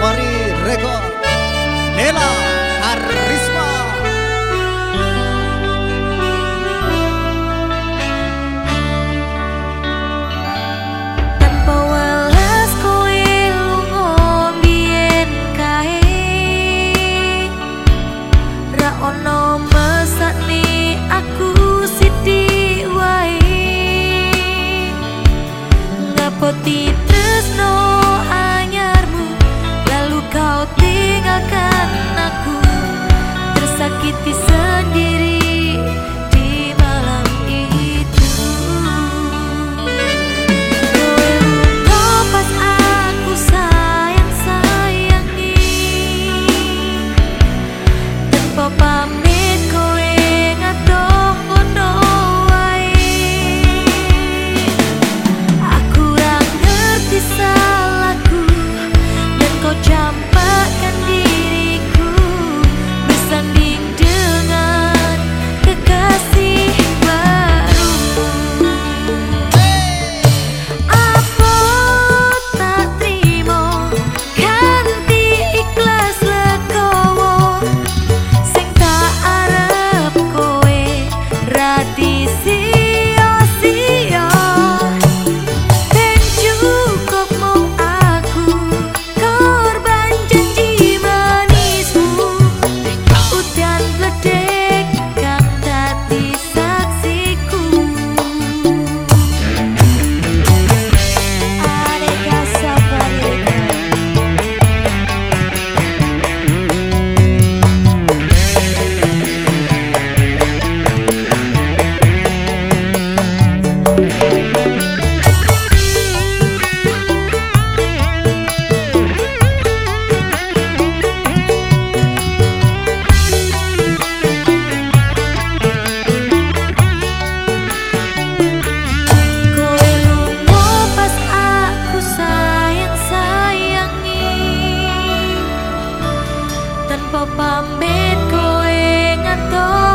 Safari Record Nela tanpa pamit koe ngatur